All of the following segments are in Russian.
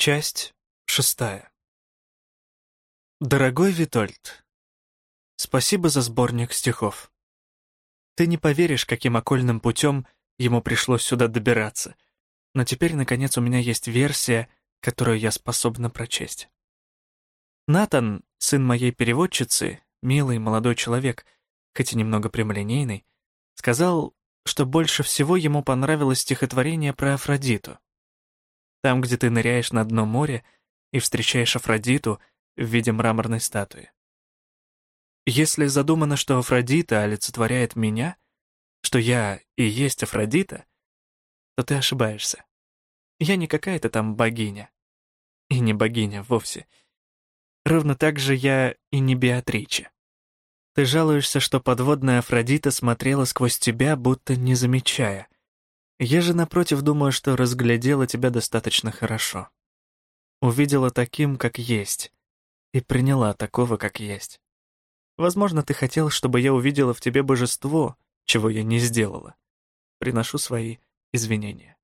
Часть шестая. Дорогой Витольд, спасибо за сборник стихов. Ты не поверишь, каким окольным путем ему пришлось сюда добираться, но теперь, наконец, у меня есть версия, которую я способна прочесть. Натан, сын моей переводчицы, милый молодой человек, хоть и немного прямолинейный, сказал, что больше всего ему понравилось стихотворение про Афродиту. Там, где ты ныряешь на дно моря и встречаешь Афродиту в виде мраморной статуи. Если задумано, что Афродита олицетворяет меня, что я и есть Афродита, то ты ошибаешься. Я не какая-то там богиня. И не богиня вовсе. Ровно так же я и не Беатриче. Ты жалуешься, что подводная Афродита смотрела сквозь тебя, будто не замечая. Я же, напротив, думаю, что разглядела тебя достаточно хорошо. Увидела таким, как есть, и приняла такого, как есть. Возможно, ты хотел, чтобы я увидела в тебе божество, чего я не сделала. Приношу свои извинения.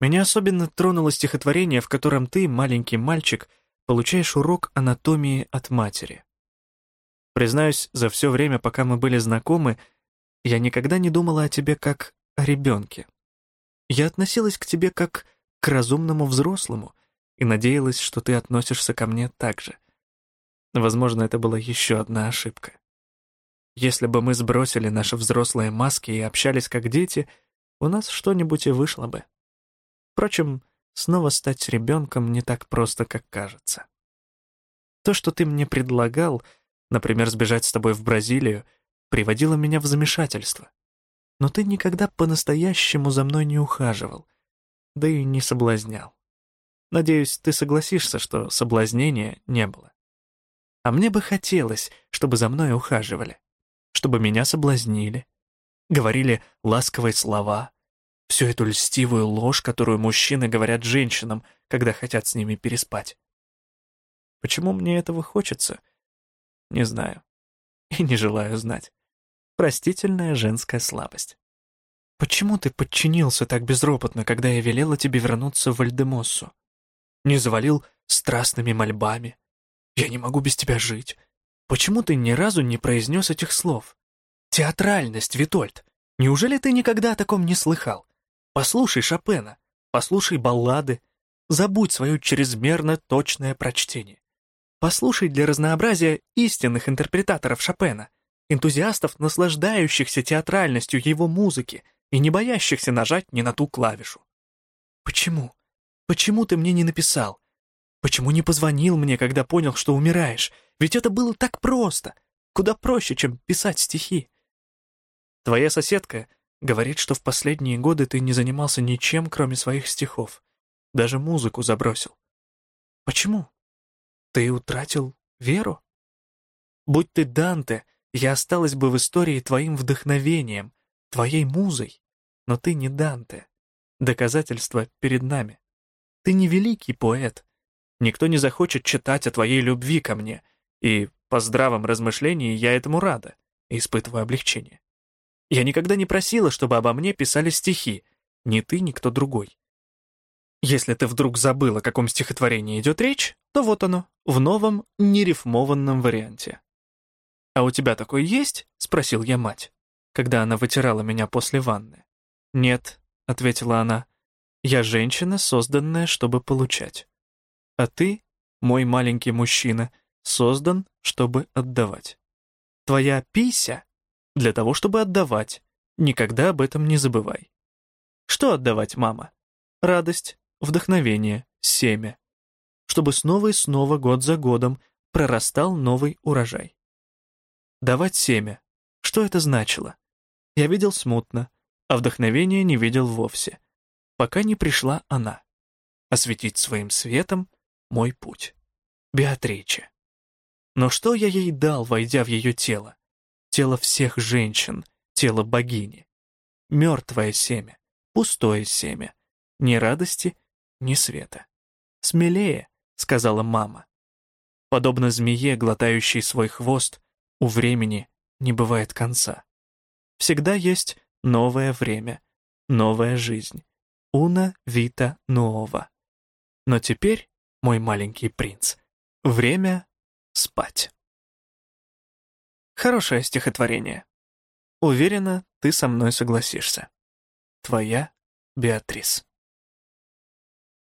Меня особенно тронуло стихотворение, в котором ты, маленький мальчик, получаешь урок анатомии от матери. Признаюсь, за все время, пока мы были знакомы, я никогда не думала о тебе как о ребенке. Я относилась к тебе как к разумному взрослому и надеялась, что ты относишься ко мне так же. Возможно, это была еще одна ошибка. Если бы мы сбросили наши взрослые маски и общались как дети, у нас что-нибудь и вышло бы. Впрочем, снова стать ребенком не так просто, как кажется. То, что ты мне предлагал, например, сбежать с тобой в Бразилию, приводило меня в замешательство. Но ты никогда по-настоящему за мной не ухаживал, да и не соблазнял. Надеюсь, ты согласишься, что соблазнения не было. А мне бы хотелось, чтобы за мной ухаживали, чтобы меня соблазнили, говорили ласковые слова, всю эту льстивую ложь, которую мужчины говорят женщинам, когда хотят с ними переспать. Почему мне этого хочется? Не знаю. И не желаю знать. Простительная женская слабость. Почему ты подчинился так безропотно, когда я велела тебе вернуться в Вальдемоссу? Не завалил страстными мольбами. Я не могу без тебя жить. Почему ты ни разу не произнес этих слов? Театральность, Витольд. Неужели ты никогда о таком не слыхал? Послушай Шопена, послушай баллады, забудь свое чрезмерно точное прочтение. Послушай для разнообразия истинных интерпретаторов Шопена, энтузиастов, наслаждающихся театральностью его музыки и не боящихся нажать не на ту клавишу. Почему? Почему ты мне не написал? Почему не позвонил мне, когда понял, что умираешь? Ведь это было так просто, куда проще, чем писать стихи. Твоя соседка говорит, что в последние годы ты не занимался ничем, кроме своих стихов. Даже музыку забросил. Почему? Ты утратил веру? Будь ты Данте, я осталась бы в истории твоим вдохновением, твоей музой. Но ты не Данте. Доказательство перед нами. Ты не великий поэт. Никто не захочет читать о твоей любви ко мне, и по здравом размышлении я этому рада, испытываю облегчение. Я никогда не просила, чтобы обо мне писали стихи, ни ты, ни кто другой. Если ты вдруг забыл, о каком стихотворении идет речь, то вот оно, в новом, нерифмованном варианте. «А у тебя такой есть?» — спросил я мать, когда она вытирала меня после ванны. «Нет», — ответила она, — «я женщина, созданная, чтобы получать. А ты, мой маленький мужчина, создан, чтобы отдавать. Твоя пися для того, чтобы отдавать. Никогда об этом не забывай. Что отдавать, мама? Радость, вдохновение, семя. Чтобы снова и снова, год за годом, прорастал новый урожай. Давать семя. Что это значило? Я видел смутно, а вдохновения не видел вовсе, пока не пришла она. Осветить своим светом мой путь. Беатриче. Но что я ей дал, войдя в ее тело? Тело всех женщин, тело богини. Мертвое семя, пустое семя. Ни радости, ни света. «Смелее», — сказала мама. Подобно змее, глотающей свой хвост, у времени не бывает конца. Всегда есть новое время, новая жизнь. Уна вита нова. Но теперь, мой маленький принц, время спать. Хорошее стихотворение. Уверена, ты со мной согласишься. Твоя Беатрис.